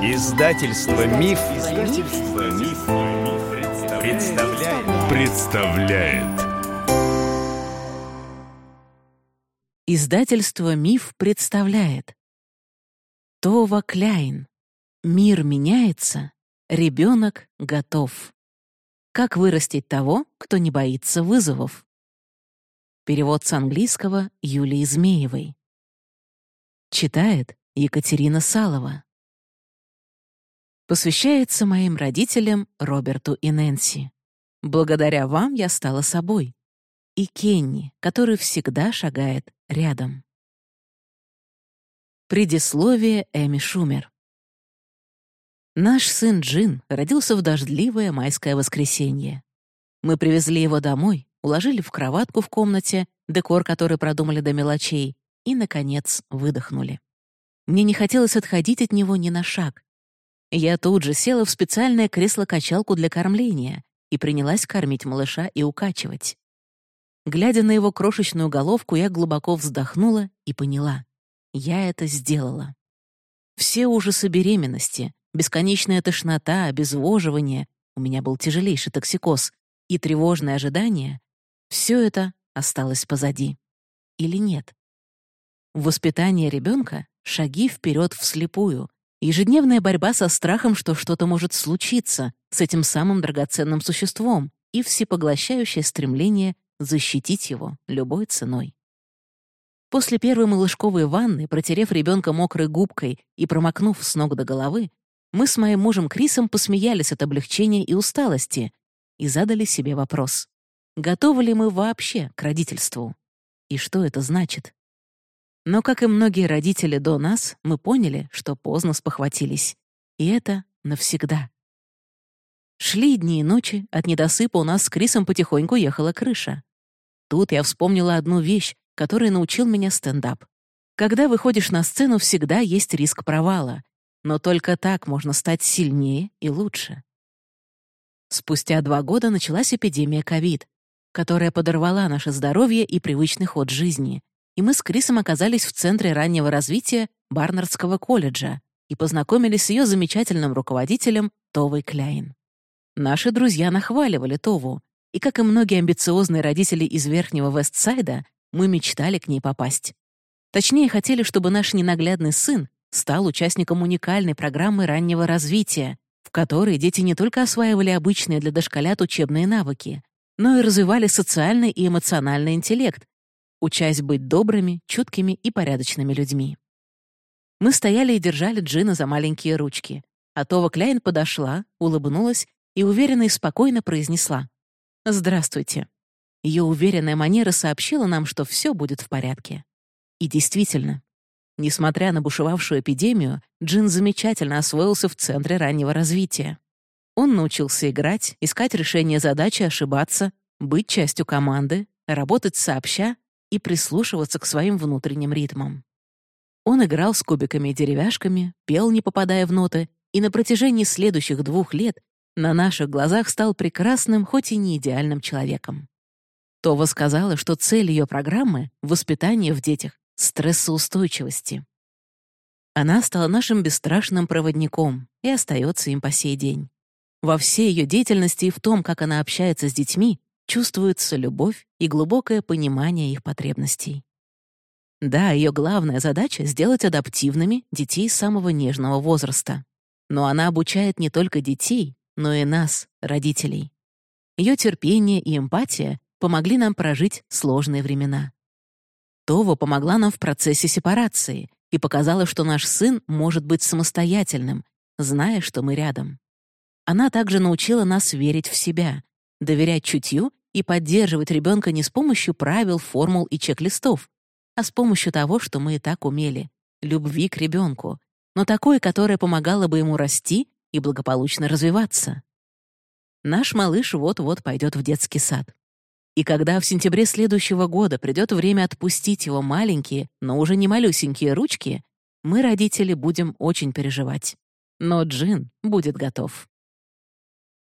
Издательство Миф, Издательство Миф, представляет. представляет. Издательство Миф представляет. Това Кляйн. Мир меняется, ребенок готов. Как вырастить того, кто не боится вызовов? Перевод с английского Юлии Змеевой. Читает Екатерина Салова. Посвящается моим родителям Роберту и Нэнси. Благодаря вам я стала собой. И Кенни, который всегда шагает рядом. Предисловие Эми Шумер. Наш сын Джин родился в дождливое майское воскресенье. Мы привезли его домой, уложили в кроватку в комнате, декор который продумали до мелочей, и, наконец, выдохнули. Мне не хотелось отходить от него ни на шаг, я тут же села в специальное кресло-качалку для кормления и принялась кормить малыша и укачивать. Глядя на его крошечную головку, я глубоко вздохнула и поняла. Я это сделала. Все ужасы беременности, бесконечная тошнота, обезвоживание, у меня был тяжелейший токсикоз, и тревожное ожидание — все это осталось позади. Или нет? В воспитании ребенка шаги вперед вслепую, Ежедневная борьба со страхом, что что-то может случиться с этим самым драгоценным существом и всепоглощающее стремление защитить его любой ценой. После первой малышковой ванны, протерев ребенка мокрой губкой и промокнув с ног до головы, мы с моим мужем Крисом посмеялись от облегчения и усталости и задали себе вопрос. Готовы ли мы вообще к родительству? И что это значит? Но, как и многие родители до нас, мы поняли, что поздно спохватились. И это навсегда. Шли дни и ночи, от недосыпа у нас с Крисом потихоньку ехала крыша. Тут я вспомнила одну вещь, которая научил меня стендап. Когда выходишь на сцену, всегда есть риск провала. Но только так можно стать сильнее и лучше. Спустя два года началась эпидемия ковид, которая подорвала наше здоровье и привычный ход жизни, и мы с Крисом оказались в центре раннего развития Барнардского колледжа и познакомились с ее замечательным руководителем Товой Кляйн. Наши друзья нахваливали Тову, и, как и многие амбициозные родители из Верхнего Вестсайда, мы мечтали к ней попасть. Точнее, хотели, чтобы наш ненаглядный сын стал участником уникальной программы раннего развития, в которой дети не только осваивали обычные для дошколят учебные навыки, но и развивали социальный и эмоциональный интеллект, учась быть добрыми, чуткими и порядочными людьми. Мы стояли и держали Джина за маленькие ручки, а Това Кляйн подошла, улыбнулась и уверенно и спокойно произнесла «Здравствуйте». Ее уверенная манера сообщила нам, что все будет в порядке. И действительно, несмотря на бушевавшую эпидемию, Джин замечательно освоился в центре раннего развития. Он научился играть, искать решение задачи, ошибаться, быть частью команды, работать сообща и прислушиваться к своим внутренним ритмам. Он играл с кубиками и деревяшками, пел, не попадая в ноты, и на протяжении следующих двух лет на наших глазах стал прекрасным, хоть и не идеальным человеком. Това сказала, что цель ее программы — воспитание в детях стрессоустойчивости. Она стала нашим бесстрашным проводником и остается им по сей день. Во всей ее деятельности и в том, как она общается с детьми, чувствуется любовь и глубокое понимание их потребностей. Да, ее главная задача — сделать адаптивными детей самого нежного возраста. Но она обучает не только детей, но и нас, родителей. Ее терпение и эмпатия помогли нам прожить сложные времена. Това помогла нам в процессе сепарации и показала, что наш сын может быть самостоятельным, зная, что мы рядом. Она также научила нас верить в себя, доверять чутью и поддерживать ребенка не с помощью правил, формул и чек-листов, а с помощью того, что мы и так умели — любви к ребенку, но такой, которая помогала бы ему расти и благополучно развиваться. Наш малыш вот-вот пойдет в детский сад. И когда в сентябре следующего года придет время отпустить его маленькие, но уже не малюсенькие ручки, мы, родители, будем очень переживать. Но Джин будет готов.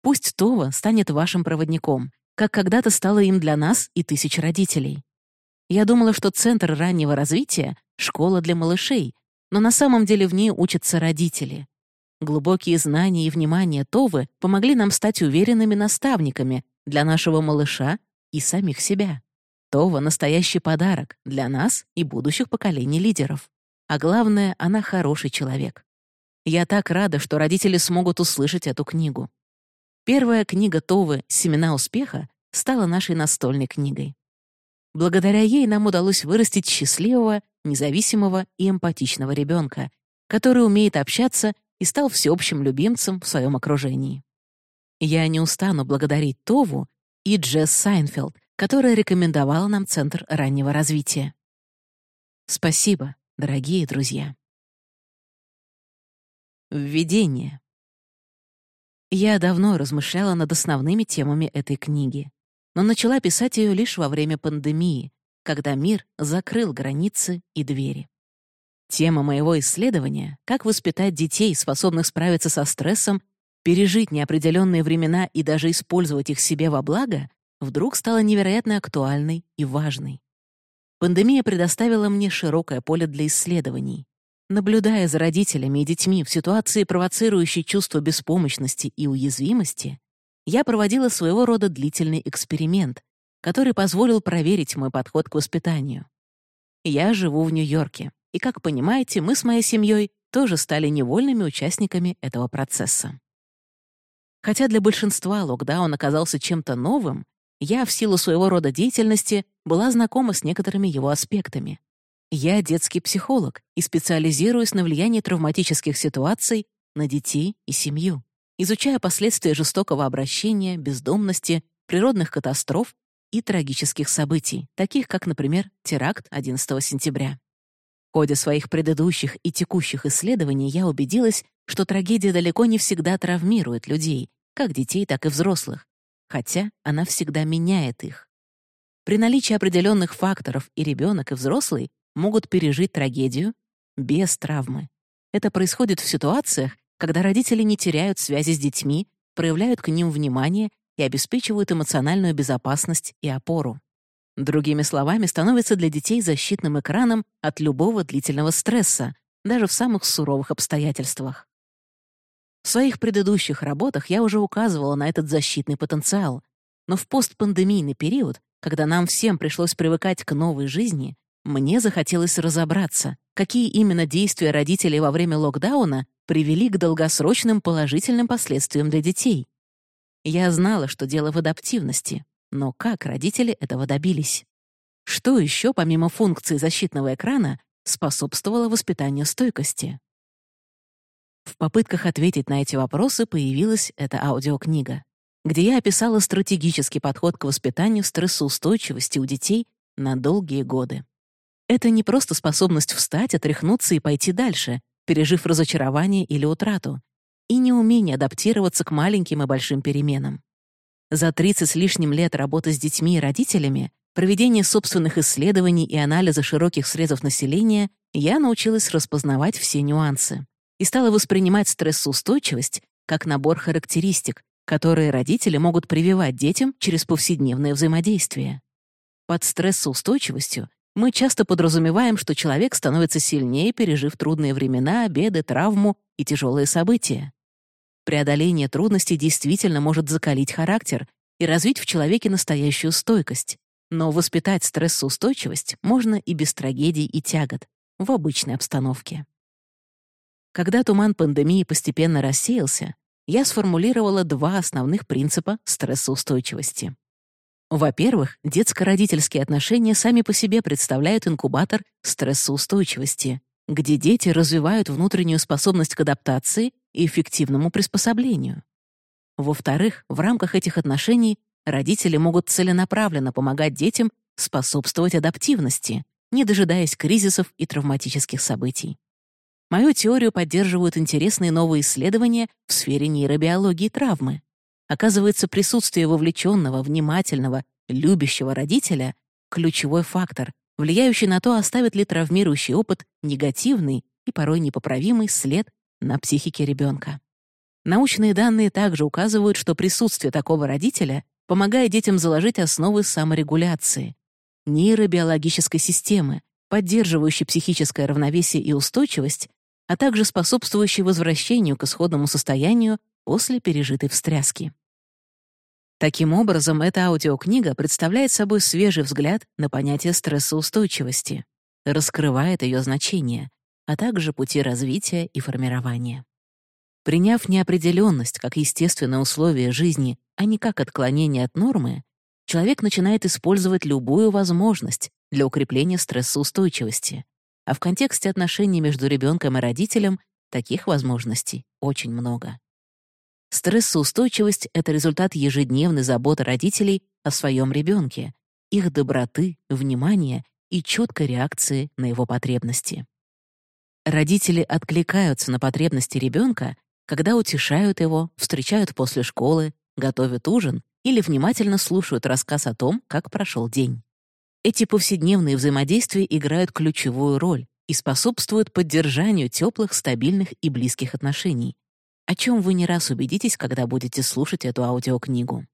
Пусть Това станет вашим проводником, как когда-то стало им для нас и тысяч родителей. Я думала, что центр раннего развития — школа для малышей, но на самом деле в ней учатся родители. Глубокие знания и внимание Товы помогли нам стать уверенными наставниками для нашего малыша и самих себя. Това — настоящий подарок для нас и будущих поколений лидеров. А главное, она хороший человек. Я так рада, что родители смогут услышать эту книгу. Первая книга Товы «Семена успеха» стала нашей настольной книгой. Благодаря ей нам удалось вырастить счастливого, независимого и эмпатичного ребенка, который умеет общаться и стал всеобщим любимцем в своем окружении. Я не устану благодарить Тову и Джесс Сайнфелд, которая рекомендовала нам Центр раннего развития. Спасибо, дорогие друзья. Введение. Я давно размышляла над основными темами этой книги, но начала писать ее лишь во время пандемии, когда мир закрыл границы и двери. Тема моего исследования — как воспитать детей, способных справиться со стрессом, пережить неопределенные времена и даже использовать их себе во благо, вдруг стала невероятно актуальной и важной. Пандемия предоставила мне широкое поле для исследований. Наблюдая за родителями и детьми в ситуации, провоцирующей чувство беспомощности и уязвимости, я проводила своего рода длительный эксперимент, который позволил проверить мой подход к воспитанию. Я живу в Нью-Йорке, и, как понимаете, мы с моей семьей тоже стали невольными участниками этого процесса. Хотя для большинства локдаун оказался чем-то новым, я в силу своего рода деятельности была знакома с некоторыми его аспектами. Я детский психолог и специализируюсь на влиянии травматических ситуаций на детей и семью, изучая последствия жестокого обращения, бездомности, природных катастроф и трагических событий, таких как, например, теракт 11 сентября. В ходе своих предыдущих и текущих исследований я убедилась, что трагедия далеко не всегда травмирует людей, как детей, так и взрослых, хотя она всегда меняет их. При наличии определенных факторов и ребенок, и взрослый могут пережить трагедию без травмы. Это происходит в ситуациях, когда родители не теряют связи с детьми, проявляют к ним внимание и обеспечивают эмоциональную безопасность и опору. Другими словами, становится для детей защитным экраном от любого длительного стресса, даже в самых суровых обстоятельствах. В своих предыдущих работах я уже указывала на этот защитный потенциал, но в постпандемийный период, когда нам всем пришлось привыкать к новой жизни, мне захотелось разобраться, какие именно действия родителей во время локдауна привели к долгосрочным положительным последствиям для детей. Я знала, что дело в адаптивности, но как родители этого добились? Что еще, помимо функции защитного экрана, способствовало воспитанию стойкости? В попытках ответить на эти вопросы появилась эта аудиокнига, где я описала стратегический подход к воспитанию стрессоустойчивости у детей на долгие годы. Это не просто способность встать, отряхнуться и пойти дальше, пережив разочарование или утрату, и неумение адаптироваться к маленьким и большим переменам. За 30 с лишним лет работы с детьми и родителями, проведения собственных исследований и анализа широких срезов населения я научилась распознавать все нюансы и стала воспринимать стрессоустойчивость как набор характеристик, которые родители могут прививать детям через повседневное взаимодействие. Под стрессоустойчивостью мы часто подразумеваем, что человек становится сильнее, пережив трудные времена, беды, травму и тяжелые события. Преодоление трудностей действительно может закалить характер и развить в человеке настоящую стойкость. Но воспитать стрессоустойчивость можно и без трагедий и тягот, в обычной обстановке. Когда туман пандемии постепенно рассеялся, я сформулировала два основных принципа стрессоустойчивости. Во-первых, детско-родительские отношения сами по себе представляют инкубатор стрессоустойчивости, где дети развивают внутреннюю способность к адаптации и эффективному приспособлению. Во-вторых, в рамках этих отношений родители могут целенаправленно помогать детям способствовать адаптивности, не дожидаясь кризисов и травматических событий. Мою теорию поддерживают интересные новые исследования в сфере нейробиологии травмы. Оказывается, присутствие вовлеченного, внимательного, любящего родителя — ключевой фактор, влияющий на то, оставит ли травмирующий опыт негативный и порой непоправимый след на психике ребенка. Научные данные также указывают, что присутствие такого родителя помогает детям заложить основы саморегуляции, нейробиологической системы, поддерживающей психическое равновесие и устойчивость а также способствующий возвращению к исходному состоянию после пережитой встряски. Таким образом, эта аудиокнига представляет собой свежий взгляд на понятие стрессоустойчивости, раскрывает ее значение, а также пути развития и формирования. Приняв неопределенность как естественное условие жизни, а не как отклонение от нормы, человек начинает использовать любую возможность для укрепления стрессоустойчивости. А в контексте отношений между ребенком и родителем таких возможностей очень много. Стрессоустойчивость — это результат ежедневной заботы родителей о своем ребенке, их доброты, внимания и четкой реакции на его потребности. Родители откликаются на потребности ребенка, когда утешают его, встречают после школы, готовят ужин или внимательно слушают рассказ о том, как прошел день. Эти повседневные взаимодействия играют ключевую роль и способствуют поддержанию теплых, стабильных и близких отношений, о чем вы не раз убедитесь, когда будете слушать эту аудиокнигу.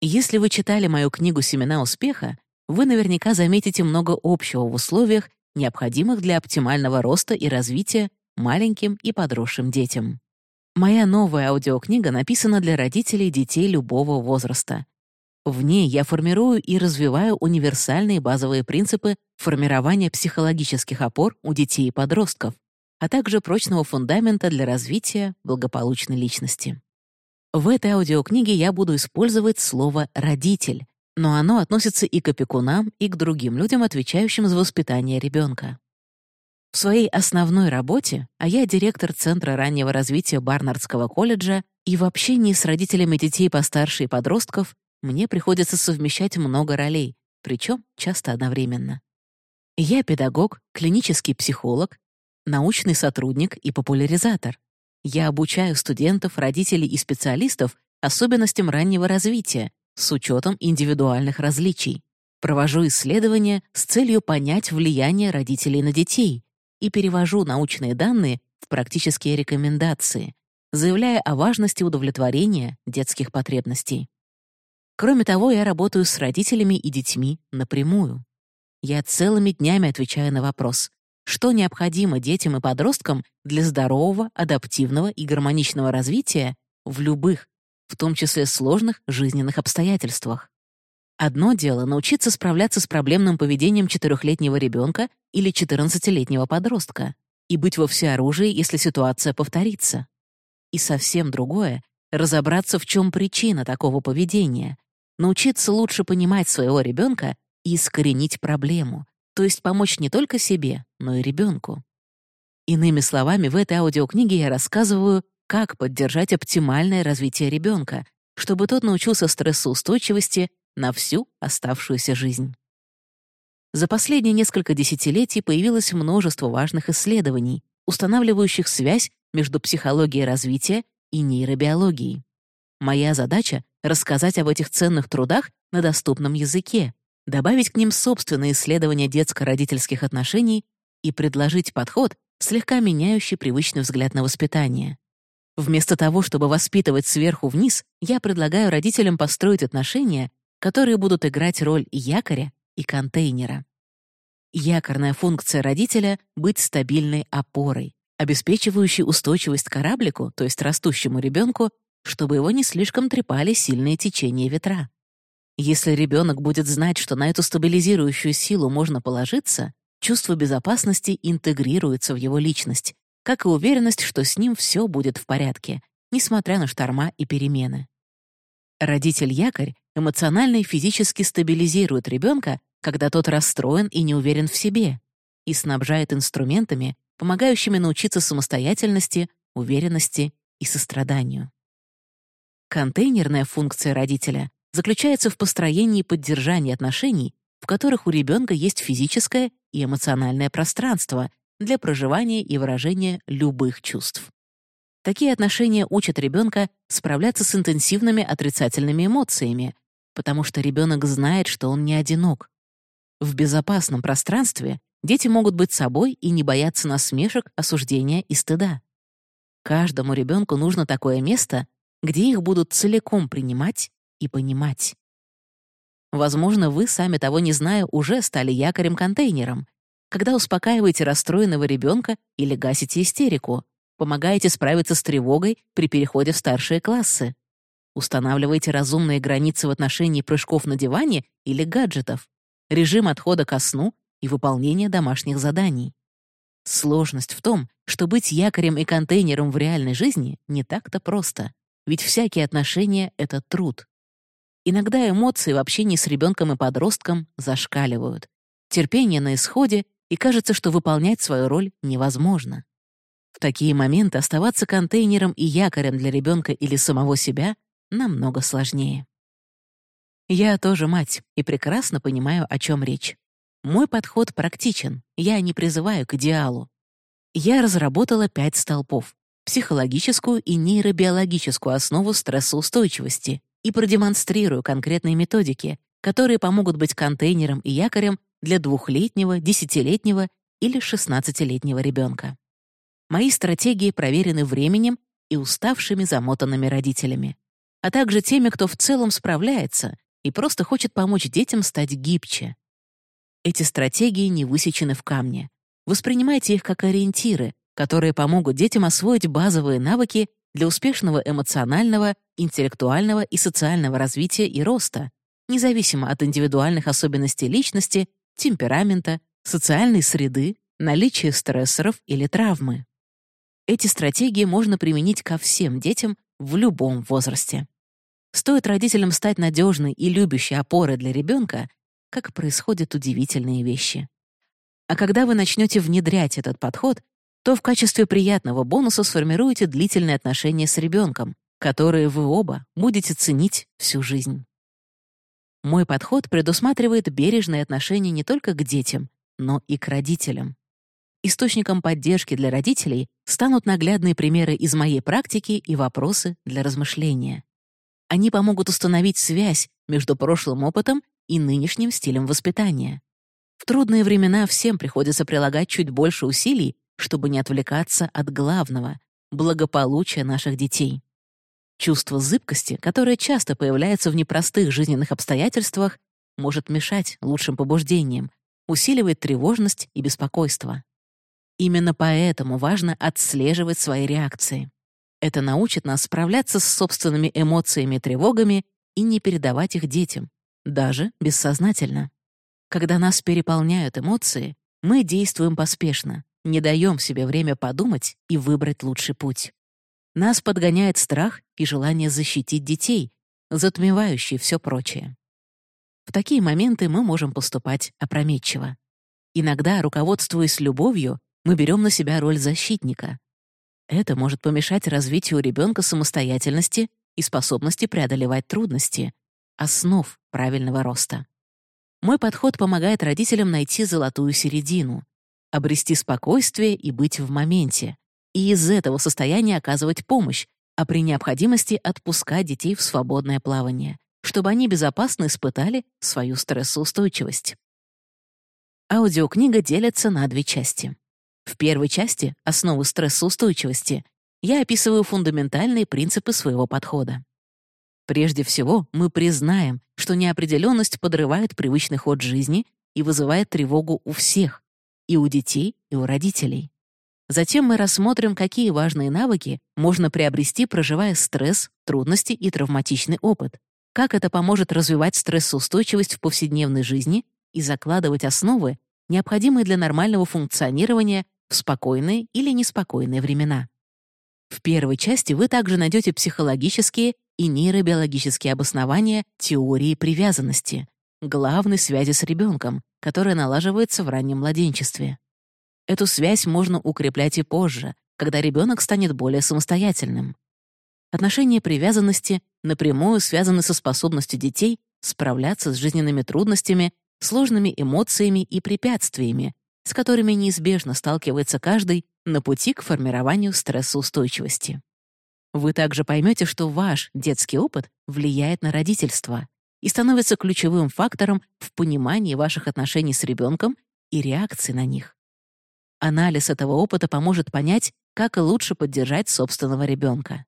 Если вы читали мою книгу «Семена успеха», вы наверняка заметите много общего в условиях, необходимых для оптимального роста и развития маленьким и подросшим детям. Моя новая аудиокнига написана для родителей детей любого возраста. В ней я формирую и развиваю универсальные базовые принципы формирования психологических опор у детей и подростков, а также прочного фундамента для развития благополучной личности. В этой аудиокниге я буду использовать слово «родитель», но оно относится и к опекунам, и к другим людям, отвечающим за воспитание ребенка. В своей основной работе, а я директор Центра раннего развития Барнардского колледжа, и в общении с родителями детей постарше и подростков мне приходится совмещать много ролей, причем часто одновременно. Я педагог, клинический психолог, научный сотрудник и популяризатор. Я обучаю студентов, родителей и специалистов особенностям раннего развития с учетом индивидуальных различий. Провожу исследования с целью понять влияние родителей на детей, и перевожу научные данные в практические рекомендации, заявляя о важности удовлетворения детских потребностей. Кроме того, я работаю с родителями и детьми напрямую. Я целыми днями отвечаю на вопрос, что необходимо детям и подросткам для здорового, адаптивного и гармоничного развития в любых, в том числе сложных жизненных обстоятельствах. Одно дело — научиться справляться с проблемным поведением четырехлетнего ребенка или 14-летнего подростка и быть во всеоружии, если ситуация повторится. И совсем другое — разобраться, в чем причина такого поведения, научиться лучше понимать своего ребенка и искоренить проблему, то есть помочь не только себе, но и ребенку. Иными словами, в этой аудиокниге я рассказываю, как поддержать оптимальное развитие ребенка, чтобы тот научился стрессоустойчивости на всю оставшуюся жизнь. За последние несколько десятилетий появилось множество важных исследований, устанавливающих связь между психологией развития и нейробиологией. Моя задача — рассказать об этих ценных трудах на доступном языке, добавить к ним собственные исследования детско-родительских отношений и предложить подход, слегка меняющий привычный взгляд на воспитание. Вместо того, чтобы воспитывать сверху вниз, я предлагаю родителям построить отношения, которые будут играть роль якоря и контейнера. Якорная функция родителя — быть стабильной опорой, обеспечивающей устойчивость кораблику, то есть растущему ребенку, чтобы его не слишком трепали сильные течения ветра. Если ребенок будет знать, что на эту стабилизирующую силу можно положиться, чувство безопасности интегрируется в его личность, как и уверенность, что с ним все будет в порядке, несмотря на шторма и перемены. Родитель-якорь эмоционально и физически стабилизирует ребенка, когда тот расстроен и не уверен в себе, и снабжает инструментами, помогающими научиться самостоятельности, уверенности и состраданию. Контейнерная функция родителя заключается в построении и поддержании отношений, в которых у ребенка есть физическое и эмоциональное пространство для проживания и выражения любых чувств. Такие отношения учат ребенка справляться с интенсивными отрицательными эмоциями, потому что ребенок знает, что он не одинок. В безопасном пространстве дети могут быть собой и не бояться насмешек, осуждения и стыда. Каждому ребенку нужно такое место, где их будут целиком принимать и понимать. Возможно, вы, сами того не зная, уже стали якорем-контейнером, когда успокаиваете расстроенного ребенка или гасите истерику, помогаете справиться с тревогой при переходе в старшие классы, устанавливаете разумные границы в отношении прыжков на диване или гаджетов, режим отхода ко сну и выполнения домашних заданий. Сложность в том, что быть якорем и контейнером в реальной жизни не так-то просто, ведь всякие отношения — это труд. Иногда эмоции в общении с ребенком и подростком зашкаливают. Терпение на исходе, и кажется, что выполнять свою роль невозможно. В такие моменты оставаться контейнером и якорем для ребенка или самого себя намного сложнее. Я тоже мать и прекрасно понимаю, о чем речь. Мой подход практичен, я не призываю к идеалу. Я разработала пять столпов — психологическую и нейробиологическую основу стрессоустойчивости, и продемонстрирую конкретные методики, которые помогут быть контейнером и якорем для двухлетнего, десятилетнего или шестнадцатилетнего ребенка. Мои стратегии проверены временем и уставшими замотанными родителями, а также теми, кто в целом справляется и просто хочет помочь детям стать гибче. Эти стратегии не высечены в камне. Воспринимайте их как ориентиры, которые помогут детям освоить базовые навыки для успешного эмоционального, интеллектуального и социального развития и роста, независимо от индивидуальных особенностей личности, темперамента, социальной среды, наличия стрессоров или травмы. Эти стратегии можно применить ко всем детям в любом возрасте. Стоит родителям стать надежной и любящей опорой для ребенка, как происходят удивительные вещи. А когда вы начнете внедрять этот подход, то в качестве приятного бонуса сформируете длительные отношения с ребенком, которые вы оба будете ценить всю жизнь. Мой подход предусматривает бережное отношение не только к детям, но и к родителям. Источником поддержки для родителей станут наглядные примеры из моей практики и вопросы для размышления. Они помогут установить связь между прошлым опытом и нынешним стилем воспитания. В трудные времена всем приходится прилагать чуть больше усилий, чтобы не отвлекаться от главного — благополучия наших детей. Чувство зыбкости, которое часто появляется в непростых жизненных обстоятельствах, может мешать лучшим побуждениям, усиливает тревожность и беспокойство. Именно поэтому важно отслеживать свои реакции. Это научит нас справляться с собственными эмоциями и тревогами и не передавать их детям, даже бессознательно. Когда нас переполняют эмоции, мы действуем поспешно, не даем себе время подумать и выбрать лучший путь. Нас подгоняет страх и желание защитить детей, затмевающие все прочее. В такие моменты мы можем поступать опрометчиво. Иногда, руководствуясь любовью, мы берем на себя роль защитника. Это может помешать развитию ребенка самостоятельности и способности преодолевать трудности, основ правильного роста. Мой подход помогает родителям найти золотую середину, обрести спокойствие и быть в моменте, и из этого состояния оказывать помощь, а при необходимости отпускать детей в свободное плавание, чтобы они безопасно испытали свою стрессоустойчивость. Аудиокнига делится на две части. В первой части «Основы стрессоустойчивости» я описываю фундаментальные принципы своего подхода. Прежде всего, мы признаем, что неопределенность подрывает привычный ход жизни и вызывает тревогу у всех, и у детей, и у родителей. Затем мы рассмотрим, какие важные навыки можно приобрести, проживая стресс, трудности и травматичный опыт, как это поможет развивать стрессоустойчивость в повседневной жизни и закладывать основы, необходимые для нормального функционирования в спокойные или неспокойные времена. В первой части вы также найдете психологические и нейробиологические обоснования теории привязанности, главной связи с ребенком, которая налаживается в раннем младенчестве. Эту связь можно укреплять и позже, когда ребенок станет более самостоятельным. Отношения привязанности напрямую связаны со способностью детей справляться с жизненными трудностями, сложными эмоциями и препятствиями, с которыми неизбежно сталкивается каждый на пути к формированию стрессоустойчивости. Вы также поймете, что ваш детский опыт влияет на родительство, и становится ключевым фактором в понимании ваших отношений с ребенком и реакции на них. Анализ этого опыта поможет понять, как лучше поддержать собственного ребенка.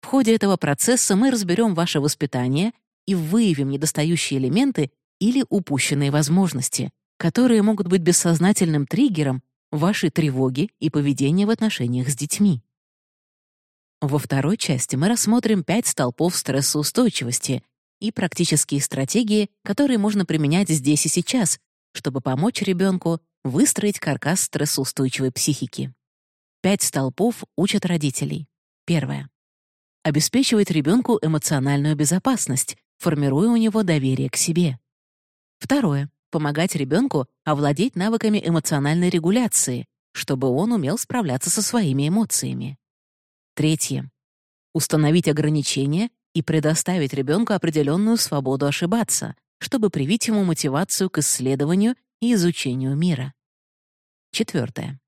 В ходе этого процесса мы разберем ваше воспитание и выявим недостающие элементы или упущенные возможности, которые могут быть бессознательным триггером вашей тревоги и поведения в отношениях с детьми. Во второй части мы рассмотрим пять столпов стрессоустойчивости и практические стратегии, которые можно применять здесь и сейчас, чтобы помочь ребенку выстроить каркас стрессоустойчивой психики. Пять столпов учат родителей. Первое. Обеспечивает ребенку эмоциональную безопасность, формируя у него доверие к себе. Второе. Помогать ребенку овладеть навыками эмоциональной регуляции, чтобы он умел справляться со своими эмоциями. Третье. Установить ограничения и предоставить ребенку определенную свободу ошибаться, чтобы привить ему мотивацию к исследованию и изучению мира. Четвертое.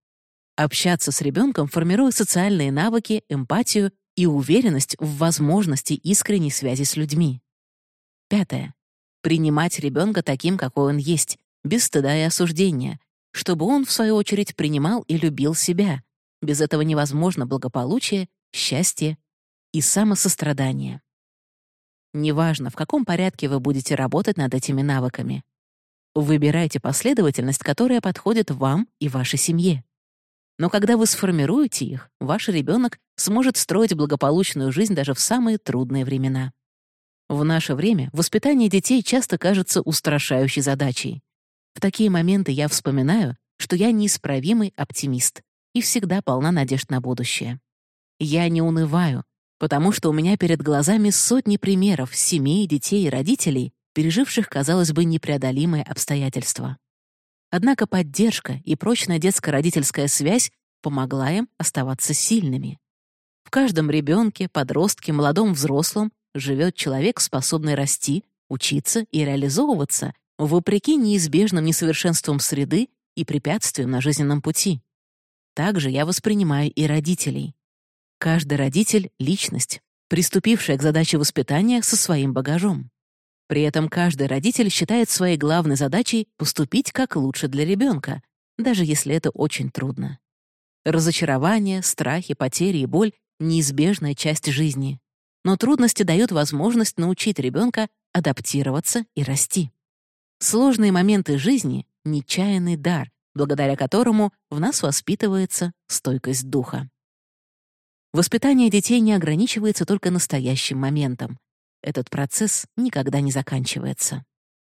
Общаться с ребенком, формируя социальные навыки, эмпатию и уверенность в возможности искренней связи с людьми. Пятое. Принимать ребенка таким, какой он есть, без стыда и осуждения, чтобы он, в свою очередь, принимал и любил себя. Без этого невозможно благополучие счастье и самосострадание. Неважно, в каком порядке вы будете работать над этими навыками. Выбирайте последовательность, которая подходит вам и вашей семье. Но когда вы сформируете их, ваш ребенок сможет строить благополучную жизнь даже в самые трудные времена. В наше время воспитание детей часто кажется устрашающей задачей. В такие моменты я вспоминаю, что я неисправимый оптимист и всегда полна надежд на будущее. Я не унываю, потому что у меня перед глазами сотни примеров семей, детей и родителей, переживших, казалось бы, непреодолимые обстоятельства. Однако поддержка и прочная детско-родительская связь помогла им оставаться сильными. В каждом ребенке, подростке, молодом взрослом живет человек, способный расти, учиться и реализовываться вопреки неизбежным несовершенствам среды и препятствиям на жизненном пути. Также я воспринимаю и родителей. Каждый родитель — личность, приступившая к задаче воспитания со своим багажом. При этом каждый родитель считает своей главной задачей поступить как лучше для ребенка, даже если это очень трудно. Разочарование, страхи, потери и боль — неизбежная часть жизни. Но трудности дают возможность научить ребенка адаптироваться и расти. Сложные моменты жизни — нечаянный дар, благодаря которому в нас воспитывается стойкость духа. Воспитание детей не ограничивается только настоящим моментом. Этот процесс никогда не заканчивается.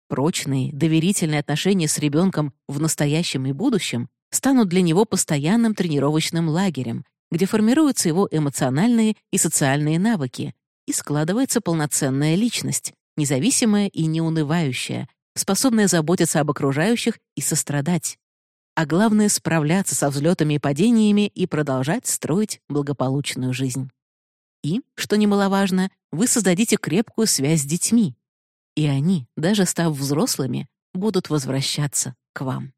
Прочные, доверительные отношения с ребенком в настоящем и будущем станут для него постоянным тренировочным лагерем, где формируются его эмоциональные и социальные навыки, и складывается полноценная личность, независимая и неунывающая, способная заботиться об окружающих и сострадать а главное — справляться со взлетами и падениями и продолжать строить благополучную жизнь. И, что немаловажно, вы создадите крепкую связь с детьми. И они, даже став взрослыми, будут возвращаться к вам.